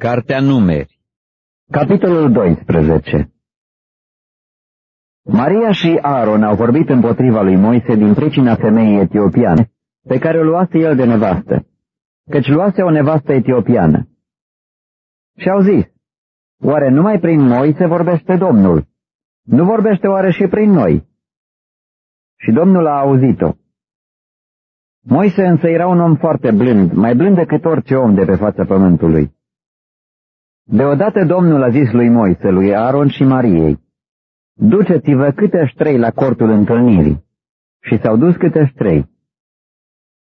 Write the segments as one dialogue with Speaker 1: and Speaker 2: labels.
Speaker 1: Cartea Numeri
Speaker 2: Capitolul 12 Maria și Aaron au vorbit împotriva lui Moise din pricina femeii etiopiane, pe care o luase el de nevastă, căci luase o nevastă etiopiană. Și au zis, oare numai prin Moise vorbește Domnul? Nu vorbește oare și prin noi? Și Domnul a auzit-o. Moise însă era un om foarte blând, mai blând decât orice om de pe fața pământului. Deodată Domnul a zis lui Moise, lui Aaron și Mariei, Duceți-vă câte ștrei la cortul întâlnirii. Și s-au dus câte ștrei.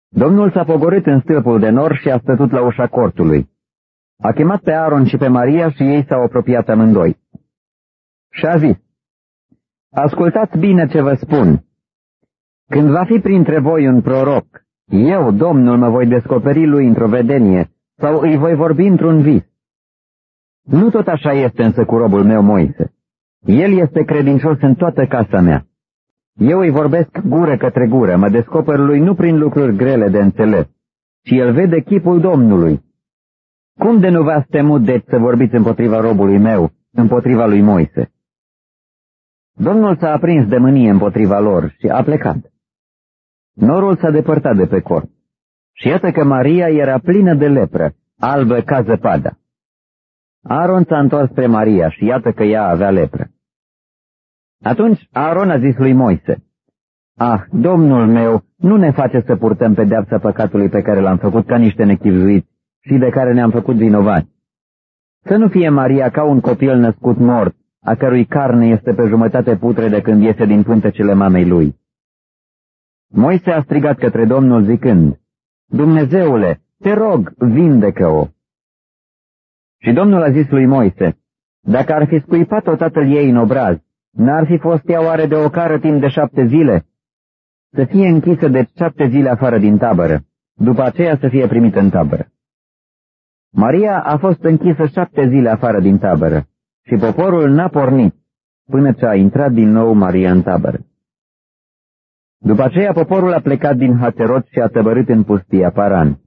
Speaker 2: Domnul s-a pogorât în stâlpul de nor și a stătut la ușa cortului. A chemat pe Aaron și pe Maria și ei s-au apropiat amândoi. Și a zis, Ascultați bine ce vă spun. Când va fi printre voi un proroc, eu, Domnul, mă voi descoperi lui într-o vedenie sau îi voi vorbi într-un vis. Nu tot așa este însă cu robul meu Moise. El este credincios în toată casa mea. Eu îi vorbesc gură către gură, mă descoper lui nu prin lucruri grele de înțeles, ci el vede chipul Domnului. Cum de nu v-ați temut de să vorbiți împotriva robului meu, împotriva lui Moise? Domnul s-a aprins de mânie împotriva lor și a plecat. Norul s-a depărtat de pe corp. Și iată că Maria era plină de lepră, albă ca zăpada. Aaron s-a întors spre Maria și iată că ea avea lepră. Atunci Aaron a zis lui Moise, Ah, domnul meu, nu ne face să purtăm pedeapsa păcatului pe care l-am făcut ca niște nechivzuiți și de care ne-am făcut vinovați. Să nu fie Maria ca un copil născut mort, a cărui carne este pe jumătate putre de când iese din pântecele mamei lui. Moise a strigat către Domnul zicând, Dumnezeule, te rog, vindecă-o. Și Domnul a zis lui Moise, dacă ar fi scuipat-o tatăl ei în obraz, n-ar fi fost ea oare de o cară timp de șapte zile? Să fie închisă de șapte zile afară din tabără, după aceea să fie primită în tabără. Maria a fost închisă șapte zile afară din tabără și poporul n-a pornit până ce a intrat din nou Maria în tabără. După aceea poporul a plecat din Haterot și a tăbărât în pustia Paran.